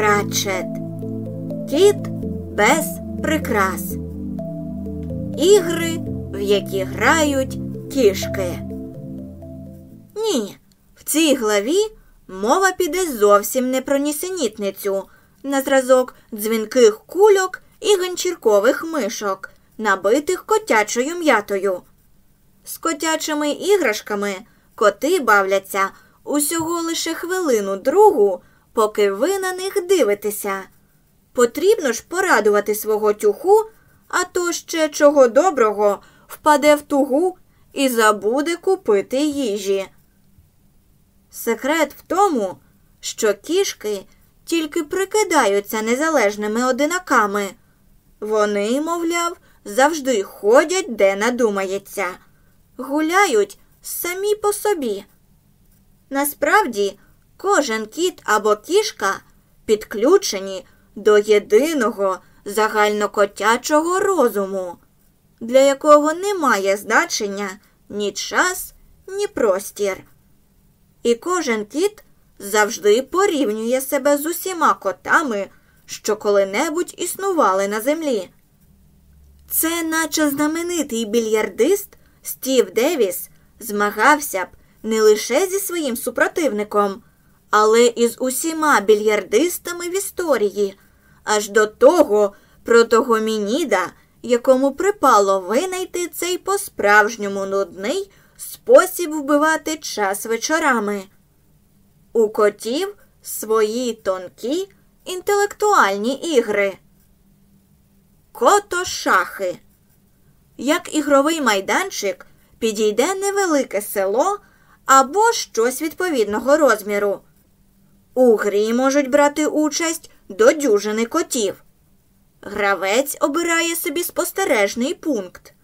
Пратчет. Кіт без прикрас. Ігри, в які грають кішки. Ні, в цій главі мова піде зовсім не про нісенітницю на зразок дзвінких кульок і ганчіркових мишок, набитих котячою м'ятою. З котячими іграшками коти бавляться усього лише хвилину другу, поки ви на них дивитеся. Потрібно ж порадувати свого тюху, а то ще чого доброго впаде в тугу і забуде купити їжі. Секрет в тому, що кішки тільки прикидаються незалежними одинаками. Вони, мовляв, завжди ходять, де надумається, гуляють самі по собі. Насправді, кожен кіт або кішка підключені до єдиного загальнокотячого розуму, для якого немає значення ні час, ні простір. І кожен кіт завжди порівнює себе з усіма котами, що коли-небудь існували на землі. Це, наче знаменитий більярдист Стів Девіс, змагався б не лише зі своїм супротивником, але і з усіма більярдистами в історії, аж до того протогомініда, якому припало винайти цей по-справжньому нудний спосіб вбивати час вечорами. У котів свої тонкі інтелектуальні ігри. Кото-шахи. Як ігровий майданчик підійде невелике село або щось відповідного розміру. У грі можуть брати участь до дюжини котів. Гравець обирає собі спостережний пункт,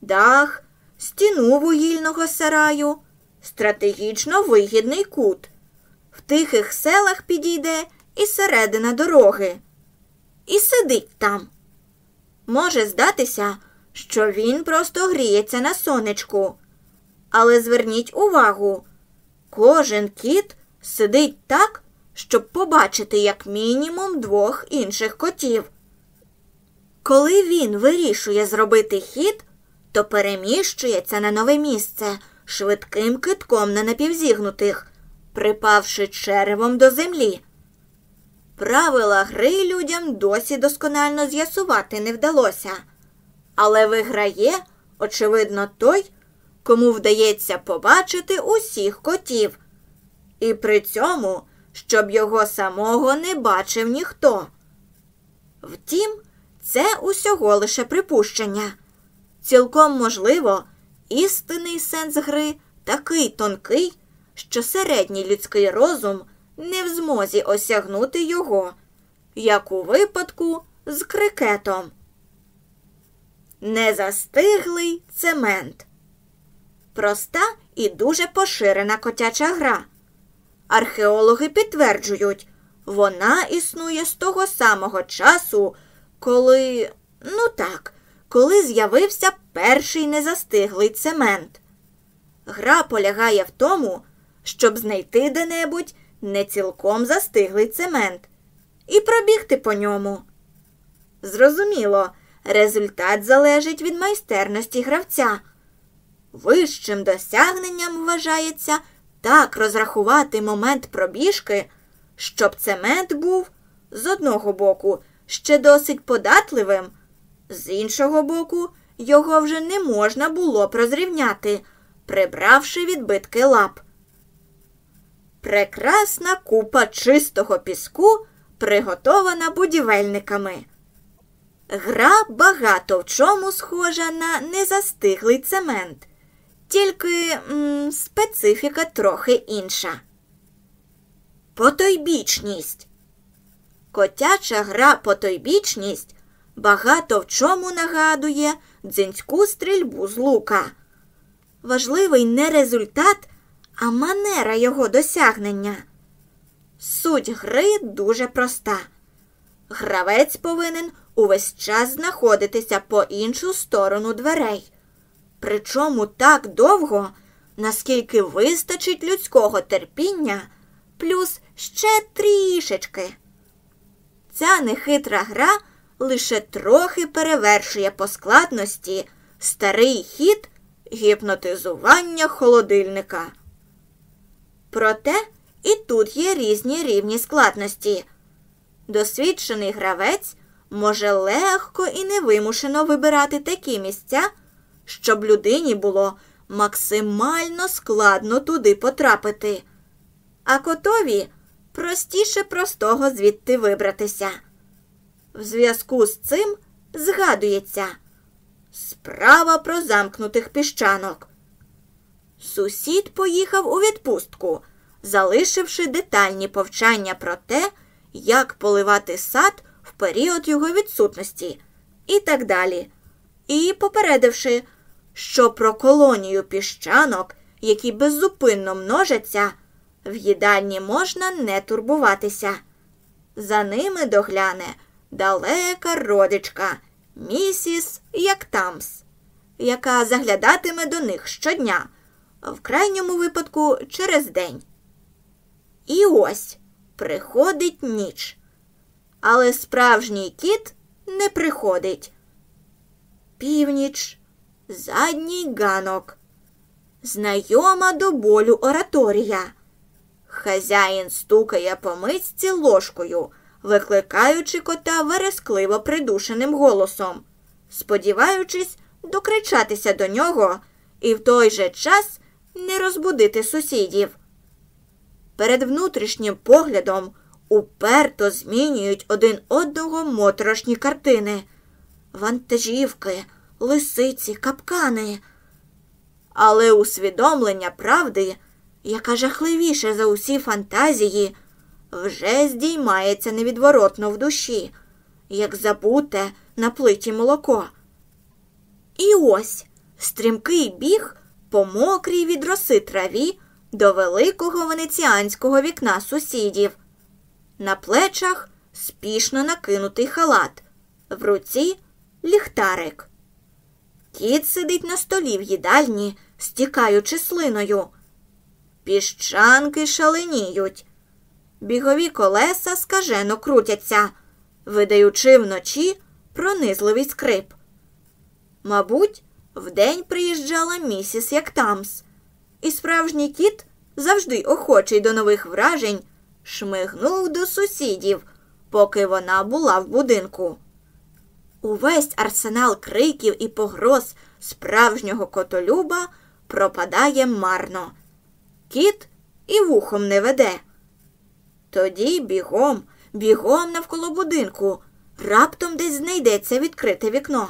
дах, стіну вугільного сараю, стратегічно вигідний кут. В тихих селах підійде і середина дороги. І сидить там. Може здатися, що він просто гріється на сонечку. Але зверніть увагу, кожен кіт сидить так, щоб побачити як мінімум двох інших котів. Коли він вирішує зробити хід, то переміщується на нове місце швидким китком на напівзігнутих, припавши черевом до землі. Правила гри людям досі досконально з'ясувати не вдалося, але виграє, очевидно, той, кому вдається побачити усіх котів, і при цьому, щоб його самого не бачив ніхто. Втім, це усього лише припущення. Цілком можливо, істинний сенс гри такий тонкий, що середній людський розум не в змозі осягнути його, як у випадку з крикетом. Незастиглий цемент. Проста і дуже поширена котяча гра. Археологи підтверджують, вона існує з того самого часу, коли, ну так, коли з'явився перший незастиглий цемент. Гра полягає в тому, щоб знайти де-небудь не цілком застиглий цемент і пробігти по ньому. Зрозуміло, результат залежить від майстерності гравця. Вищим досягненням вважається так розрахувати момент пробіжки, щоб цемент був з одного боку ще досить податливим, з іншого боку, його вже не можна було б розрівняти, прибравши відбитки лап. Прекрасна купа чистого піску, приготована будівельниками. Гра багато в чому схожа на незастиглий цемент, тільки м, специфіка трохи інша. Потойбічність. Котяча гра потойбічність багато в чому нагадує дзинську стрільбу з лука. Важливий не результат, а манера його досягнення. Суть гри дуже проста. Гравець повинен увесь час знаходитися по іншу сторону дверей. Причому так довго, наскільки вистачить людського терпіння, плюс ще трішечки. ця нехитра гра лише трохи перевершує по складності старий хід гіпнотизування холодильника. Проте і тут є різні рівні складності. Досвідчений гравець може легко і невимушено вибирати такі місця, щоб людині було максимально складно туди потрапити, а котові простіше простого звідти вибратися. В зв'язку з цим згадується справа про замкнутих піщанок. Сусід поїхав у відпустку, залишивши детальні повчання про те, як поливати сад в період його відсутності, і так далі, і попередивши, що про колонію піщанок, які беззупинно множаться, в їдальні можна не турбуватися. За ними догляне далека родичка, місіс Яктамс, яка заглядатиме до них щодня, в крайньому випадку через день. І ось приходить ніч. Але справжній кіт не приходить. Північ, задній ганок, знайома до болю ораторія. Хазяїн стукає по мисці ложкою, викликаючи кота верескливо придушеним голосом, сподіваючись докричатися до нього і в той же час не розбудити сусідів. Перед внутрішнім поглядом уперто змінюють один одного моторошні картини, вантажівки, лисиці, капкани. Але усвідомлення правди, яка жахливіше за усі фантазії, вже здіймається невідворотно в душі, як забуте на плиті молоко. І ось стрімкий біг по мокрій від роси траві до великого венеціанського вікна сусідів. На плечах спішно накинутий халат, в руці ліхтарик. Кіт сидить на столі в їдальні, стікаючи слиною. Піщанки шаленіють. Бігові колеса скажено крутяться, видаючи вночі пронизливий скрип. Мабуть, вдень приїжджала місіс Яктамс, і справжній кіт, завжди охочий до нових вражень, шмигнув до сусідів, поки вона була в будинку. Увесь арсенал криків і погроз справжнього котолюба пропадає марно. Кіт і вухом не веде. Тоді бігом, бігом навколо будинку, раптом десь знайдеться відкрите вікно.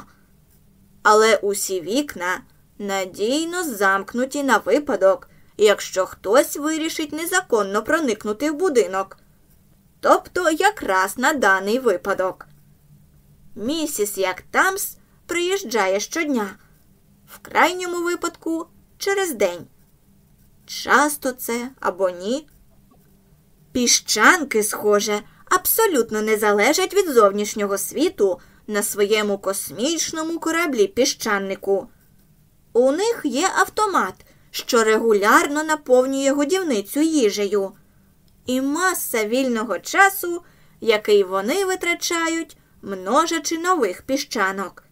Але усі вікна надійно замкнуті на випадок, якщо хтось вирішить незаконно проникнути в будинок. Тобто якраз на даний випадок. Місіс Яктамс приїжджає щодня, в крайньому випадку через день. Часто це або ні. Піщанки, схоже, абсолютно не залежать від зовнішнього світу на своєму космічному кораблі піщаннику. У них є автомат, що регулярно наповнює годівницю їжею, і маса вільного часу, який вони витрачають, множачи нових піщанок.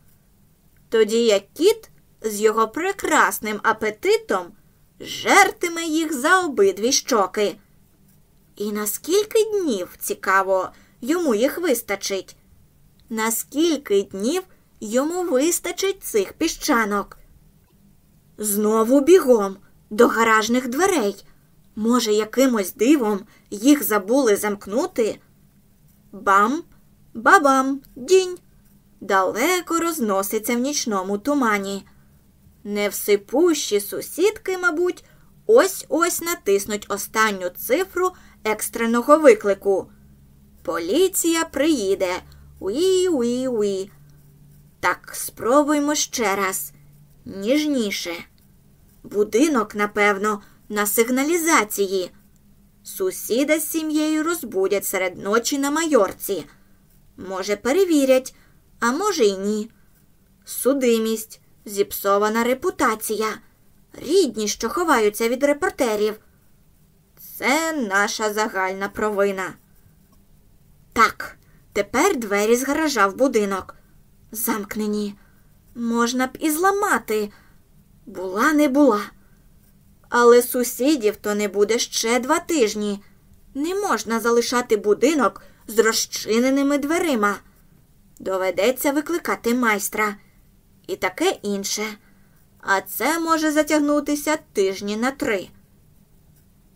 Тоді як кіт з його прекрасним апетитом жертиме їх за обидві щоки. І наскільки днів, цікаво, йому їх вистачить? Наскільки днів йому вистачить цих піщанок? Знову бігом до гаражних дверей. Може, якимось дивом їх забули замкнути? Бам, бабам, дінь. Далеко розноситься в нічному тумані. Невсипущі сусідки, мабуть, ось ось натиснуть останню цифру екстреного виклику. Поліція приїде. Уі-уі-уі. Так, спробуймо ще раз. Ніжніше. Будинок, напевно, на сигналізації. Сусіда з сім'єю розбудять серед ночі на майорці. Може, перевірять, а може, й ні. Судимість, зіпсована репутація, рідні, що ховаються від репортерів. Це наша загальна провина. Так, Тепер двері з гаража в будинок. Замкнені. Можна б і зламати. Була не була. Але сусідів то не буде ще два тижні. Не можна залишати будинок з розчиненими дверима. Доведеться викликати майстра. І таке інше. А це може затягнутися тижні на три.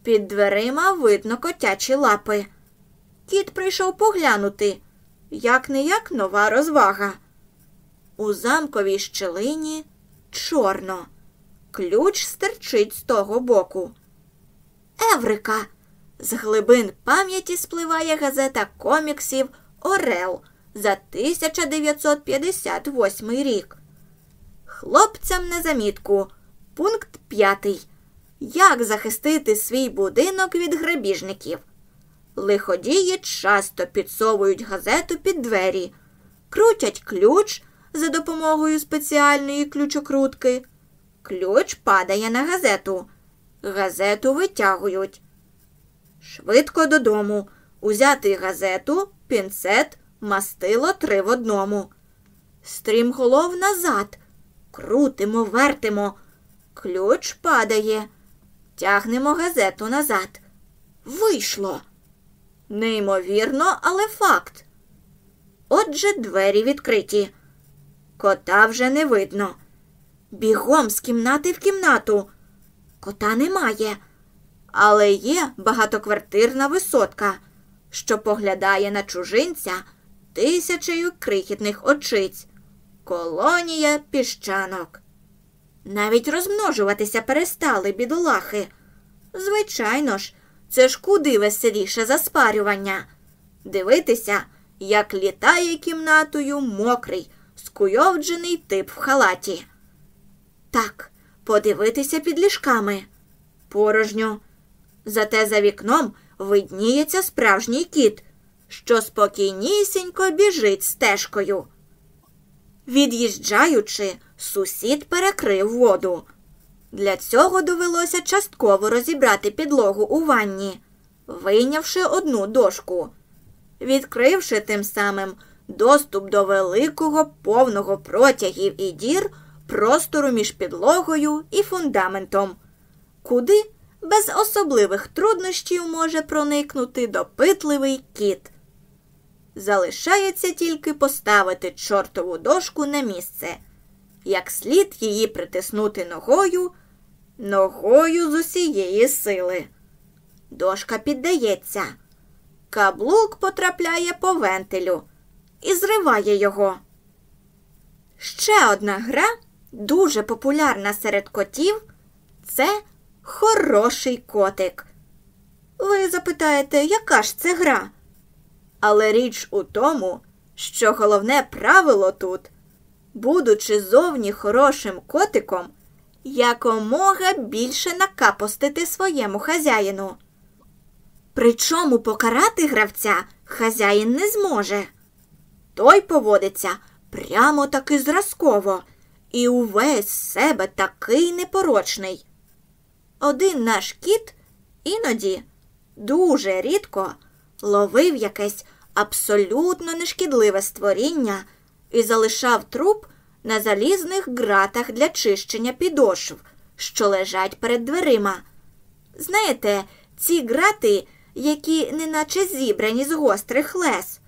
Під дверима видно котячі лапи. Кіт прийшов поглянути, як не як нова розвага. У замковій щелині чорно. Ключ стерчить з того боку. Еврика! З глибин пам'яті спливає газета коміксів Орел за 1958 рік. Хлопцям на замітку. Пункт 5. Як захистити свій будинок від грабіжників? Лиходії часто підсовують газету під двері, крутять ключ за допомогою спеціальної ключокрутки. Ключ падає на газету. Газету витягують. Швидко додому. Узяти газету, пінцет, мастило три в одному. Стрімголов назад. Крутимо, вертимо. Ключ падає. Тягнемо газету назад. Вийшло. Неймовірно, але факт. Отже, двері відкриті. Кота вже не видно. Бігом з кімнати в кімнату. Кота немає, але є багатоквартирна висотка, що поглядає на чужинця тисячею крихітних очиць. Колонія піщанок. Навіть розмножуватися перестали бідолахи. Звичайно ж, це ж куди веселіше за спарювання. Дивитися, як літає кімнатою мокрий, скуйовджений тип в халаті. Так, подивитися під ліжками. Порожньо. Зате за вікном видніється справжній кіт, що спокійнісінько біжить стежкою. Від'їжджаючи, сусід перекрив воду. Для цього довелося частково розібрати підлогу у ванні, вийнявши одну дошку, відкривши тим самим доступ до великого повного протягів і дір простору між підлогою і фундаментом, куди без особливих труднощів може проникнути допитливий кіт. Залишається тільки поставити чортову дошку на місце, як слід її притиснути ногою, ногою з усієї сили. Дошка піддається, каблук потрапляє по вентилю і зриває його. Ще одна гра, дуже популярна серед котів, це хороший котик. Ви запитаєте, яка ж це гра? Але річ у тому, що головне правило тут, будучи зовні хорошим котиком, якомога більше накапостити своєму хазяїну. Причому покарати гравця хазяїн не зможе. Той поводиться прямо таки зразково і увесь себе такий непорочний. Один наш кіт іноді дуже рідко ловив якесь абсолютно нешкідливе створіння і залишав труп на залізних ґратах для чищення підошв, що лежать перед дверима. Знаєте, ці грати, які неначе зібрані з гострих лес.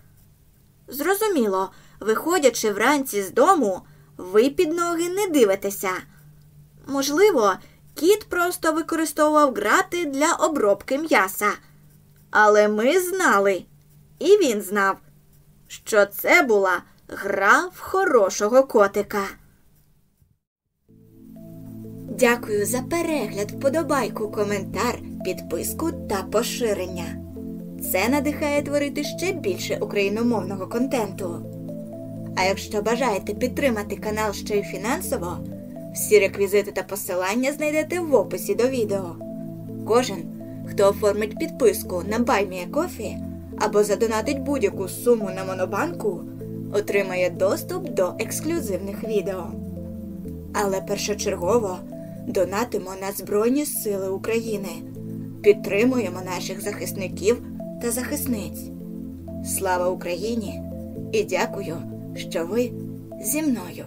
Зрозуміло, виходячи вранці з дому, ви під ноги не дивитеся. Можливо, кіт просто використовував грати для обробки м'яса. Але ми знали, і він знав, що це була гра в хорошого котика. Дякую за перегляд, вподобайку, коментар, підписку та поширення. Це надихає творити ще більше україномовного контенту. А якщо бажаєте підтримати канал ще й фінансово, всі реквізити та посилання знайдете в описі до відео. Кожен, хто оформить підписку на BuyMeACoffee або задонатить будь-яку суму на Монобанку, отримає доступ до ексклюзивних відео. Але першочергово донатимо на Збройні Сили України, підтримуємо наших захисників та захисниць. Слава Україні! І дякую, що ви зі мною.